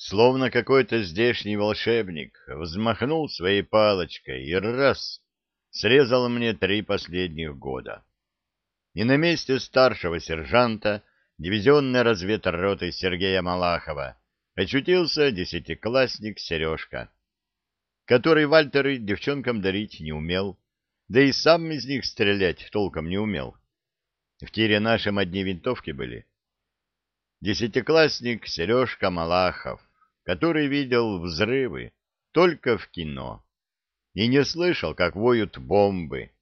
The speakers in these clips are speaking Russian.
Словно какой-то здешний волшебник взмахнул своей палочкой и раз срезал мне три последних года. И на месте старшего сержанта дивизионной разведроты Сергея Малахова очутился десятиклассник Сережка, который Вальтеры девчонкам дарить не умел, да и сам из них стрелять толком не умел. В тире нашем одни винтовки были. Десятиклассник Сережка Малахов, который видел взрывы только в кино и не слышал, как воют бомбы,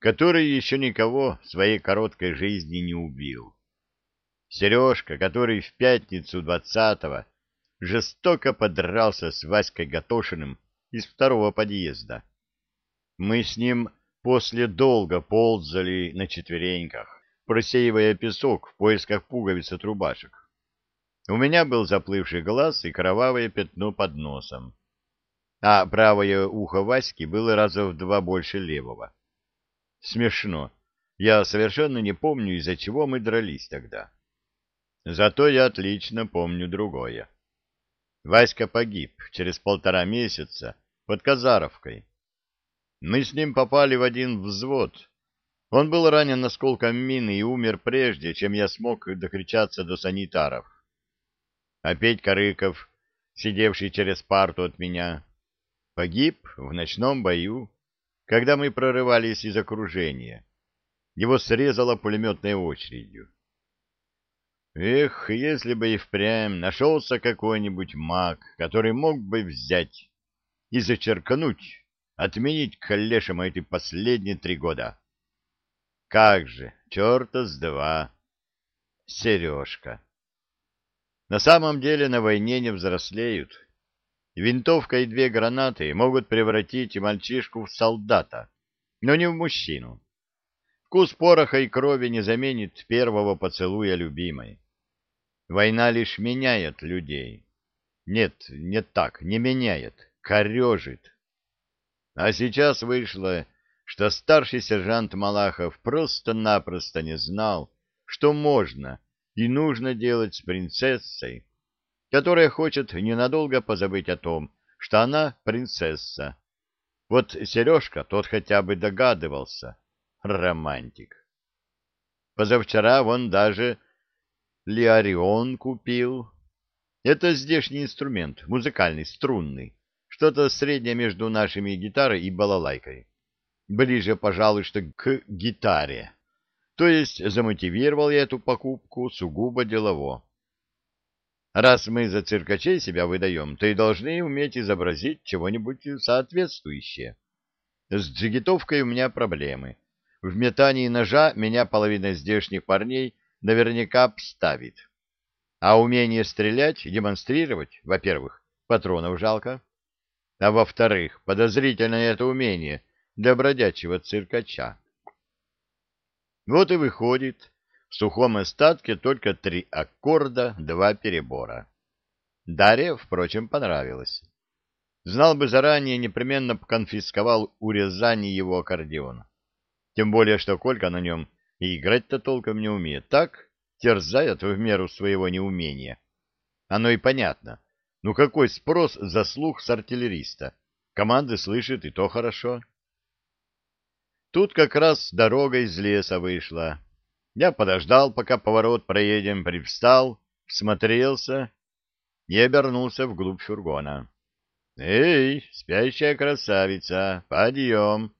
который еще никого в своей короткой жизни не убил. Сережка, который в пятницу двадцатого жестоко подрался с Васькой Гатошиным из второго подъезда. Мы с ним после долго ползали на четвереньках, просеивая песок в поисках пуговиц от рубашек. У меня был заплывший глаз и кровавое пятно под носом, а правое ухо Васьки было раза в два больше левого. Смешно. Я совершенно не помню, из-за чего мы дрались тогда. Зато я отлично помню другое. Васька погиб через полтора месяца под Казаровкой. Мы с ним попали в один взвод. Он был ранен осколком мины и умер прежде, чем я смог докричаться до санитаров. А Петька Рыков, сидевший через парту от меня, погиб в ночном бою, когда мы прорывались из окружения. Его срезало пулеметной очередью. Эх, если бы и впрямь нашелся какой-нибудь маг, который мог бы взять и зачеркнуть, отменить к лешему эти последние три года. Как же, черта с два. Сережка. На самом деле на войне не взрослеют. Винтовка и две гранаты могут превратить мальчишку в солдата, но не в мужчину. Вкус пороха и крови не заменит первого поцелуя любимой. Война лишь меняет людей. Нет, не так, не меняет, корежит. А сейчас вышло, что старший сержант Малахов просто-напросто не знал, что можно и нужно делать с принцессой, которая хочет ненадолго позабыть о том, что она принцесса. Вот Сережка, тот хотя бы догадывался. Романтик. Позавчера он даже Лиарион купил. Это здешний инструмент, музыкальный, струнный. Что-то среднее между нашими гитарой и балалайкой. Ближе, пожалуй, что к гитаре. То есть замотивировал я эту покупку сугубо делово. Раз мы за циркачей себя выдаем, то и должны уметь изобразить чего-нибудь соответствующее. С джигитовкой у меня проблемы. В метании ножа меня половина здешних парней наверняка обставит. А умение стрелять, демонстрировать, во-первых, патронов жалко, а во-вторых, подозрительно это умение для бродячего циркача. Вот и выходит, в сухом остатке только три аккорда, два перебора. Дарья, впрочем, понравилось. Знал бы заранее, непременно конфисковал у Рязани его аккордеон. Тем более, что Колька на нем и играть-то толком не умеет. Так, терзает в меру своего неумения. Оно и понятно. Ну какой спрос за слух с артиллериста? Команды слышит, и то хорошо. Тут как раз дорога из леса вышла. Я подождал, пока поворот проедем, привстал, всмотрелся и обернулся вглубь фургона. «Эй, спящая красавица, подъем!»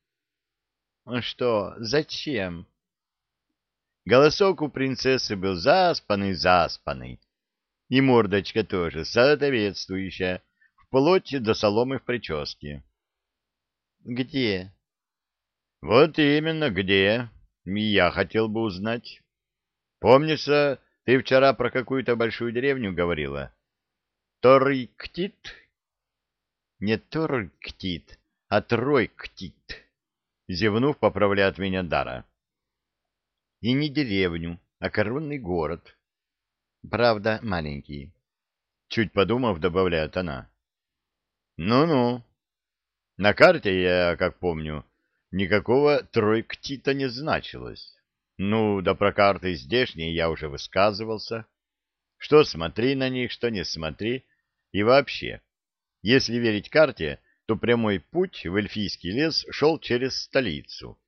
«Что, зачем?» Голосок у принцессы был заспанный-заспанный, и мордочка тоже соответствующая, вплоть до соломы в прическе. «Где?» «Вот именно, где?» Я хотел бы узнать. Помнится, ты вчера про какую-то большую деревню говорила? Торйктит? Не Торйктит, а Тройктит. Зевнув, поправляет меня Дара. И не деревню, а коронный город. Правда, маленький. Чуть подумав, добавляет она. Ну-ну. На карте я, как помню, никакого тройктита не значилось. Ну, да про карты здешние я уже высказывался. Что смотри на них, что не смотри, И вообще, если верить карте, то прямой путь в эльфийский лес шел через столицу.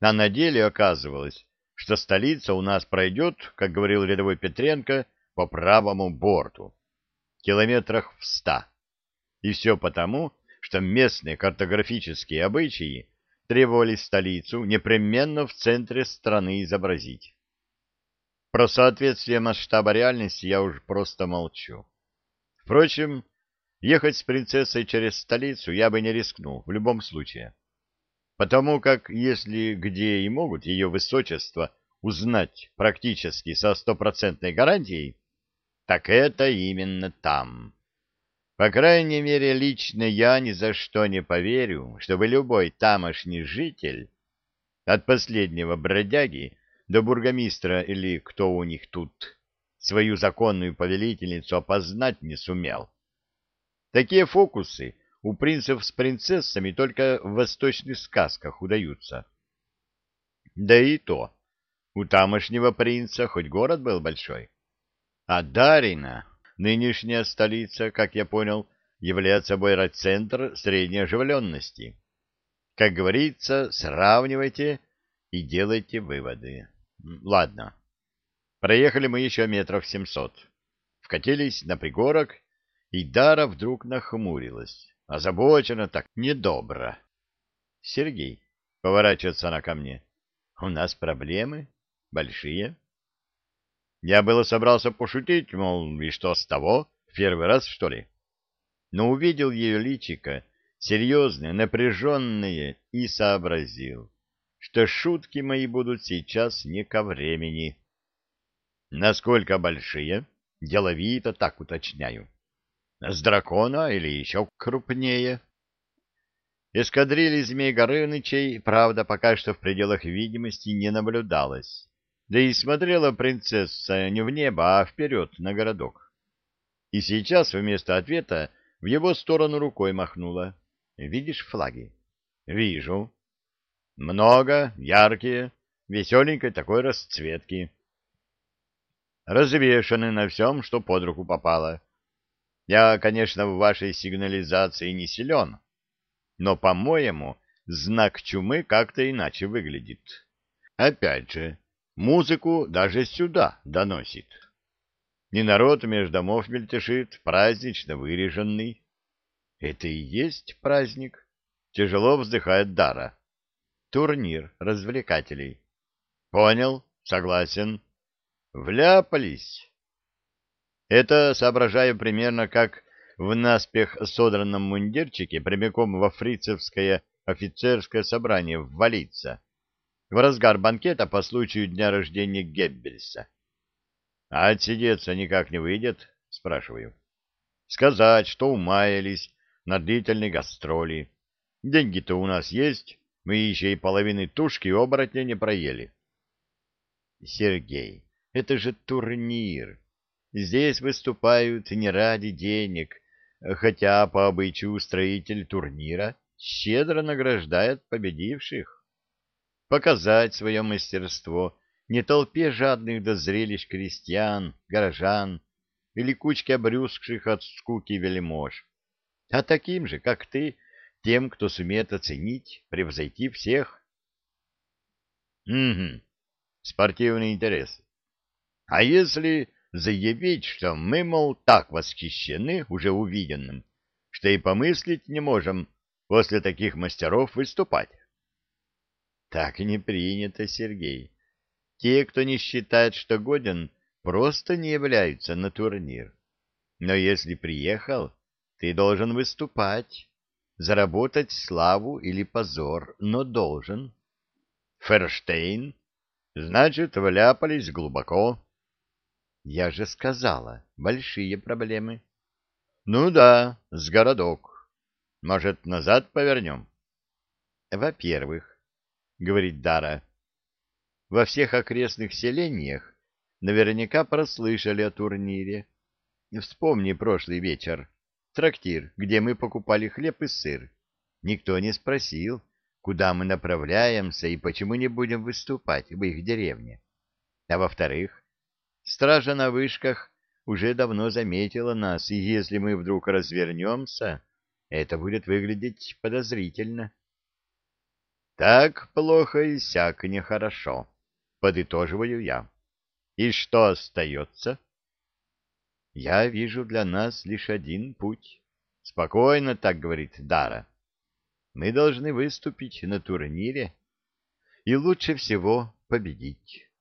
А на деле оказывалось, что столица у нас пройдет, как говорил рядовой Петренко, по правому борту, километрах в ста. И все потому, что местные картографические обычаи требовали столицу непременно в центре страны изобразить. Про соответствие масштаба реальности я уж просто молчу. Впрочем, ехать с принцессой через столицу я бы не рискнул в любом случае. Потому как, если где и могут ее высочество узнать практически со стопроцентной гарантией, так это именно там. По крайней мере, лично я ни за что не поверю, чтобы любой тамошний житель, от последнего бродяги до бургомистра или кто у них тут, свою законную повелительницу опознать не сумел. Такие фокусы у принцев с принцессами только в восточных сказках удаются. Да и то, у тамошнего принца хоть город был большой, а Дарина, нынешняя столица, как я понял, является собой райцентр средней оживленности. Как говорится, сравнивайте и делайте выводы. Ладно. Проехали мы еще метров семьсот. Вкатились на пригорок, и Дара вдруг нахмурилась. Озабочена так недобро. — Сергей, — поворачивается она ко мне, — у нас проблемы большие. Я было собрался пошутить, мол, и что с того, первый раз, что ли? Но увидел ее личико, серьезное, напряженное, и сообразил, что шутки мои будут сейчас не ко времени. Насколько большие, деловито так уточняю. С дракона или еще крупнее? Эскадрильи Змей Горынычей, правда, пока что в пределах видимости не наблюдалось. Да и смотрела принцесса не в небо, а вперед, на городок. И сейчас вместо ответа в его сторону рукой махнула. «Видишь флаги?» «Вижу. Много, яркие, веселенькой такой расцветки. Развешаны на всем, что под руку попало. Я, конечно, в вашей сигнализации не силен, но, по-моему, знак чумы как-то иначе выглядит. Опять же, Музыку даже сюда доносит. Не народ меж домов мельтешит, празднично выреженный. Это и есть праздник. Тяжело вздыхает Дара. Турнир развлекателей. Понял, согласен. Вляпались. Это соображаю примерно как в наспех содранном мундирчике прямиком во фрицевское офицерское собрание ввалиться в разгар банкета по случаю дня рождения Геббельса. — А отсидеться никак не выйдет? — спрашиваю. — Сказать, что умаялись на длительной гастроли. Деньги-то у нас есть, мы еще и половины тушки оборотня не проели. — Сергей, это же турнир. Здесь выступают не ради денег, хотя по обычаю устроитель турнира щедро награждает победивших показать свое мастерство не толпе жадных до зрелищ крестьян, горожан или кучке обрюзгших от скуки вельмож, а таким же, как ты, тем, кто сумеет оценить, превзойти всех. Угу, спортивный интерес. А если заявить, что мы, мол, так восхищены уже увиденным, что и помыслить не можем после таких мастеров выступать? Так не принято, Сергей. Те, кто не считает, что годен, просто не являются на турнир. Но если приехал, ты должен выступать, заработать славу или позор, но должен. Ферштейн, значит, вляпались глубоко. Я же сказала, большие проблемы. Ну да, с городок. Может, назад повернем? Во-первых, говорит Дара. Во всех окрестных селениях наверняка прослышали о турнире. Вспомни прошлый вечер, трактир, где мы покупали хлеб и сыр. Никто не спросил, куда мы направляемся и почему не будем выступать в их деревне. А во-вторых, стража на вышках уже давно заметила нас, и если мы вдруг развернемся, это будет выглядеть подозрительно. Так плохо и сяк нехорошо, подытоживаю я. И что остается? Я вижу для нас лишь один путь. Спокойно так говорит Дара. Мы должны выступить на турнире и лучше всего победить.